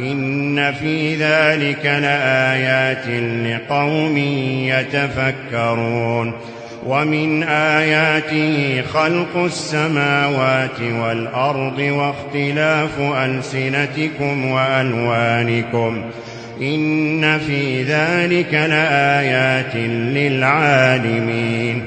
إن في ذلك لآيات لقوم يتفكرون ومن آياته خلق السماوات والأرض واختلاف ألسنتكم وألوانكم إن في ذلك لآيات للعالمين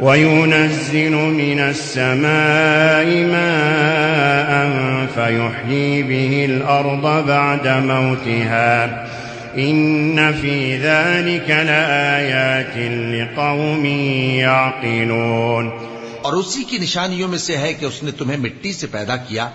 وينزل من السماء ماء فيحيي به الأرض بعد موتها إن في ذلك لآيات لقوم يعقلون اور اسی کی نشانیوں میں سے ہے کہ اس نے تمہیں مٹی سے پیدا کیا۔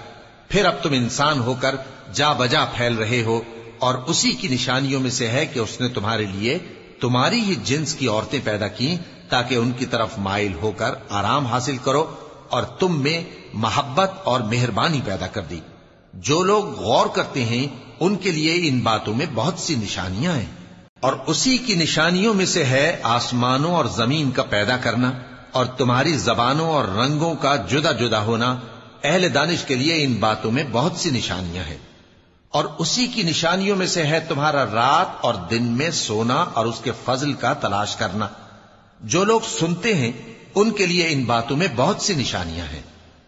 پھر اب تم انسان ہو کر جا بجا پھیل رہے ہو اور اسی کی نشانیوں میں سے ہے کہ اس نے تمہارے لیے تمہاری ہی جنس کی عورتیں پیدا کی تاکہ ان کی طرف مائل ہو کر آرام حاصل کرو اور تم میں محبت اور مہربانی پیدا کر دی۔ جو لوگ غور کرتے ہیں، ان کے لیے ان باتوں میں بہت سی نشانیاں ہیں۔ اور اسی کی نشانیوں میں سے ہے آسمانوں اور زمین کا پیدا کرنا اور تمہاری زبانوں اور رنگوں کا جدا جدا ہونا۔ اہل دانش کے لیے ان باتوں میں بہت سی نشانیاں ہیں۔ اور اسی کی نشانیوں میں سے ہے تمہارا رات اور دن میں سونا اور اس کے فضل کا تلاش کرنا۔ جو لوگ سنتے ہیں، ان کے لیے ان باتوں میں بہت سی نشانیاں ہیں۔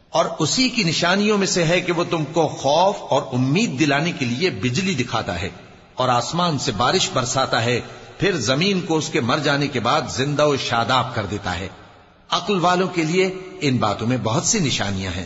اور اسی کی نشانیوں میں سے ہے کہ وہ تم کو خوف اور امید دلانے کے لیے بجلی دکھاتا ہے اور آسمان سے بارش برساتا ہے، پھر زمین کو اس کے مر جانے کے بعد زندہ و شاداب کر دیتا ہے۔ عقل والوں کے لیے ان باتوں میں بہت سی نشانیاں ہیں۔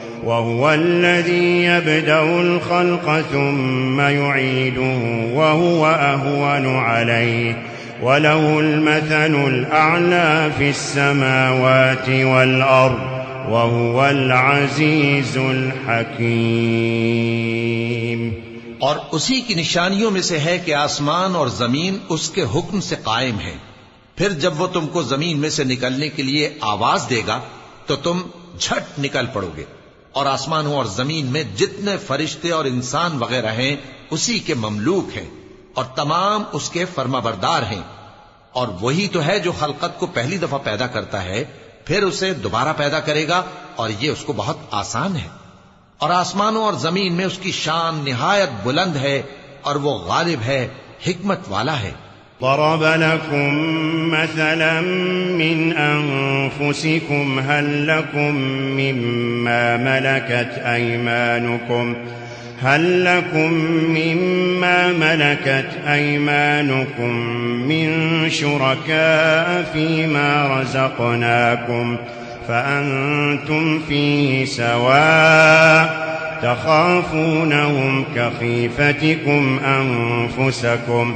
وهو الذي يبدأ الخلق ثم يعيده وهو أهون عليه. وله المثل الأعلى في السماوات والأرض وهو العزيز الحكيم. اور اسی کی نشانیوں میں سے ہے کہ آسمان اور زمین اس کے حکم سے قائم ہے پھر جب وہ تم کو زمین میں سے نکلنے کے لیے آواز دے گا تو تم جھٹ نکل پڑو گے۔ اور آسمانوں اور زمین میں جتنے فرشتے اور انسان وغیرہ ہیں، اسی کے مملوک ہیں اور تمام اس کے فرما بردار ہیں۔ اور وہی تو ہے جو خلقت کو پہلی دفعہ پیدا کرتا ہے، پھر اسے دوبارہ پیدا کرے گا اور یہ اس کو بہت آسان ہے۔ اور آسمانوں اور زمین میں اس کی شان نہایت بلند ہے اور وہ غالب ہے، حکمت والا ہے۔ ضرب لكم مثلا من أنفسكم هل لكم مما ملكت أيمانكم هل لكم مما ملكت أيمانكم من شركاء فيما رزقناكم فأنتم فيه سواء تخافونهم كخيفتكم أنفسكم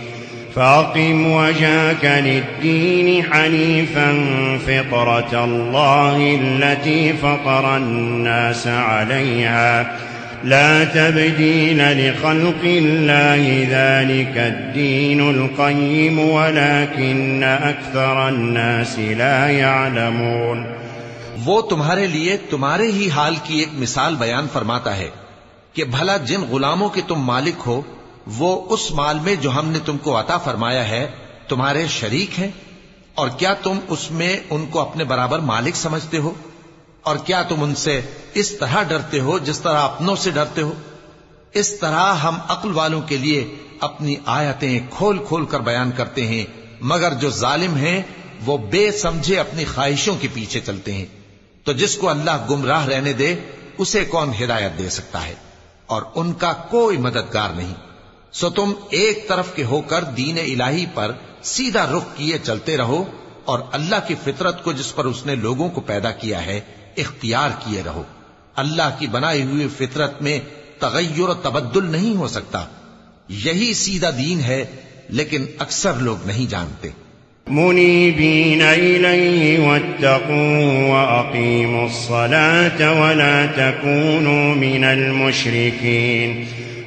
فاقم وجهك للدين حنيفا فطرة الله التي فطر الناس عليها. لا تبدين لخلق الله ذلك الدين القيم، ولكن أكثر الناس لا يعلمون. وہ تمہارے لیے تمہارے ہی حال کی ایک مثال بیان فرماتا ہے کہ بھلا جن غلاموں کے تم مالک ہو وہ اس مال میں جو ہم نے تم کو عطا فرمایا ہے، تمہارے شریک ہیں؟ اور کیا تم اس میں ان کو اپنے برابر مالک سمجھتے ہو؟ اور کیا تم ان سے اس طرح ڈرتے ہو جس طرح اپنوں سے ڈرتے ہو؟ اس طرح ہم عقل والوں کے لیے اپنی آیتیں کھول کھول کر بیان کرتے ہیں، مگر جو ظالم ہیں، وہ بے سمجھے اپنی خواہشوں کے پیچھے چلتے ہیں۔ تو جس کو اللہ گمراہ رہنے دے، اسے کون ہدایت دے سکتا ہے؟ اور ان کا کوئی مددگار نہیں۔ سو تم ایک طرف کے ہو کر دین الہی پر سیدھا رخ کیے چلتے رہو اور اللہ کی فطرت کو جس پر اس نے لوگوں کو پیدا کیا ہے، اختیار کیے رہو۔ اللہ کی بنائی ہوئی فطرت میں تغیر و تبدل نہیں ہو سکتا۔ یہی سیدھا دین ہے، لیکن اکثر لوگ نہیں جانتے۔ منيبين إليه واتقوا وأقيموا الصلاة ولا تكونوا من المشركين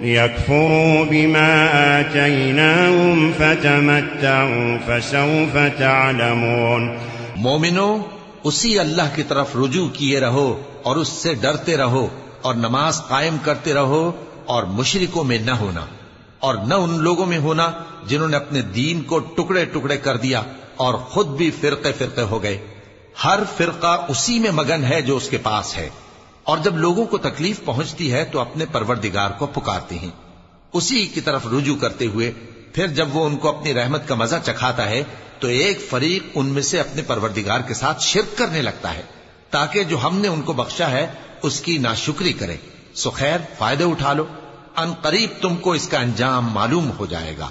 ليكفروا بما آتيناهم فتمتعوا فسوف تعلمون. مومنو، اسی اللہ کی طرف رجوع کیے رہو اور اس سے ڈرتے رہو اور نماز قائم کرتے رہو اور مشرکوں میں نہ ہونا اور نہ ان لوگوں میں ہونا جنہوں نے اپنے دین کو ٹکڑے ٹکڑے کر دیا اور خود بھی فرقے فرقے ہو گئے۔ ہر فرقہ اسی میں مگن ہے جو اس کے پاس ہے۔ اور جب لوگوں کو تکلیف پہنچتی ہے تو اپنے پروردگار کو پکارتے ہیں۔ اسی کی طرف رجوع کرتے ہوئے پھر جب وہ ان کو اپنی رحمت کا مزہ چکھاتا ہے تو ایک فریق ان میں سے اپنے پروردگار کے ساتھ شرک کرنے لگتا ہے۔ تاکہ جو ہم نے ان کو بخشا ہے، اس کی ناشکری کرے۔ سو خیر فائدے اٹھا لو۔ ان قریب تم کو اس کا انجام معلوم ہو جائے گا۔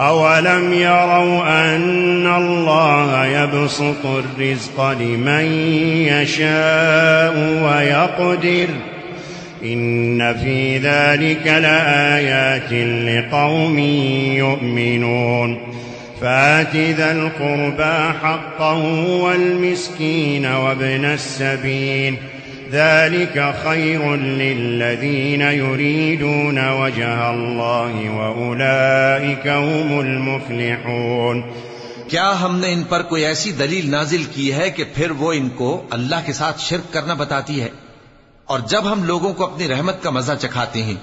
أولم يروا أن الله يبسط الرزق لمن يشاء ويقدر إن في ذلك لآيات لقوم يؤمنون فآت ذا القربى حقه والمسكين وابن السبيل ذلك خير للذين يريدون وجه الله وأولئك هم المفلحون. کیا ہم نے ان پر کوئی ایسی دلیل نازل کی ہے کہ پھر وہ ان کو اللہ کے ساتھ شرک کرنا بتاتی ہے؟ اور جب ہم لوگوں کو اپنی رحمت کا مزہ چکھاتے ہیں،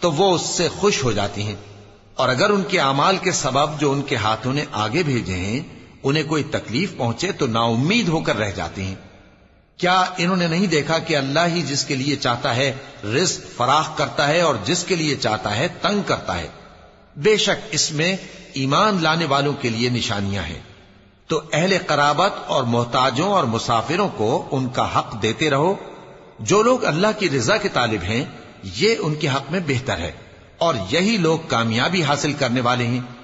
تو وہ اس سے خوش ہو جاتی ہیں۔ اور اگر ان کے اعمال کے سبب جو ان کے ہاتھوں نے آگے بھیجے ہیں، انہیں کوئی تکلیف پہنچے تو نا امید ہو کر رہ جاتے ہیں۔ کیا انہوں نے نہیں دیکھا کہ اللہ ہی جس کے لیے چاہتا ہے رزق فراخ کرتا ہے اور جس کے لیے چاہتا ہے تنگ کرتا ہے؟ بے شک اس میں ایمان لانے والوں کے لیے نشانیاں ہیں۔ تو اہل قرابت اور محتاجوں اور مسافروں کو ان کا حق دیتے رہو۔ جو لوگ اللہ کی رضا کے طالب ہیں، یہ ان کے حق میں بہتر ہے اور یہی لوگ کامیابی حاصل کرنے والے ہیں۔